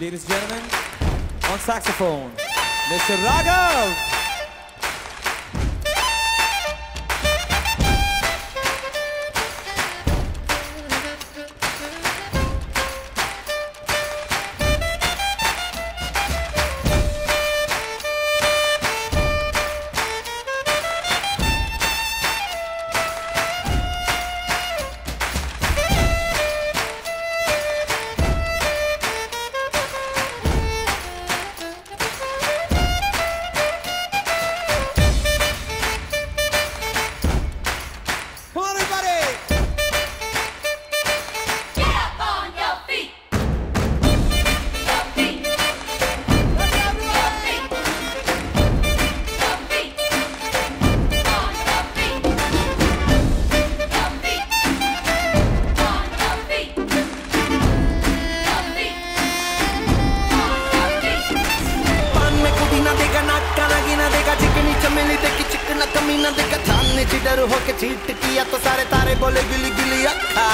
Ladies and gentlemen, on saxophone, Mr. Raghav. कमीना देगा छानने चिडर होके चीट किया तो सारे तारे बोले गिली गिली अक्खा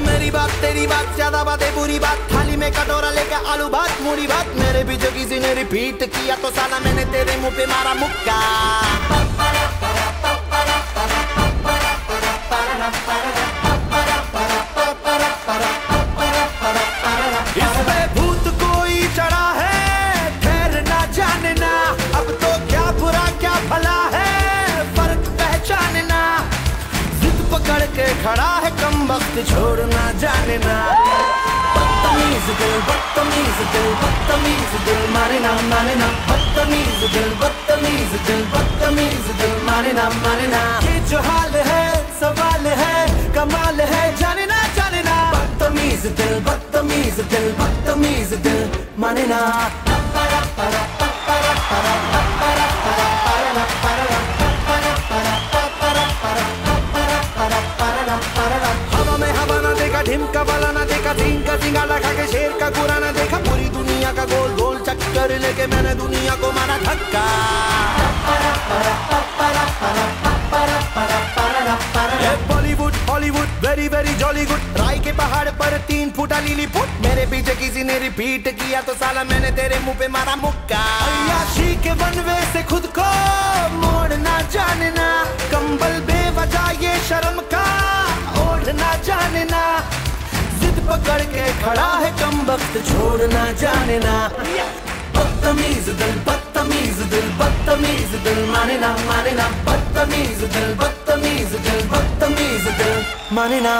मेरी बात तेरी बात ज़्यादा बातें बुरी बात थाली में कटोरा लेकर आलू भात मूड़ी भात मेरे भी जो किसी ने रिपीट किया तो साला मैंने तेरे मुँह पे मारा मुक्का के खड़ा है कम वक्त छोड़ना जानना बदतमीज दिल बदतमीज दिल बदतमीज दिल, मारे ना माने ना। बदतमीज दिल बदतमीज दिल बदतमीज दिल, मारे ना माने ना। ये जो हाल है, सवाल है, कमाल है, जाने ना जाने ना। बदतमीज दिल बदतमीज दिल बदतमीज दिल माने ना। ढिमका वाला ना देखा तीन का सिंगाला खा के शेर का गुरा ना देखा। पूरी दुनिया का गोल गोल चक्कर लेके मैंने दुनिया को मारा धक्का। Bollywood Hollywood very very jolly good राय के पहाड़ पर तीन फुटा लीली फुट। मेरे पीछे किसी ने रिपीट किया तो साला मैंने तेरे मुँह पे मारा मुक्का। के बनवे से खुद को पकड़ के खड़ा है कम वक्त छोड़ना जानना बदतमीज दिल बदतमीज दिल बदतमीज दिल, माने ना माने ना। बदतमीज दिल बदतमीज दिल बदतमीज दिल, माने ना।